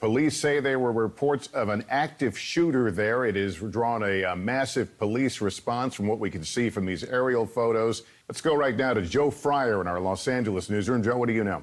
Police say there were reports of an active shooter there. It has drawn a, a, massive police response from what we can see from these aerial photos. Let's go right now to Joe Fryer in our Los Angeles newsroom. Joe, what do you know?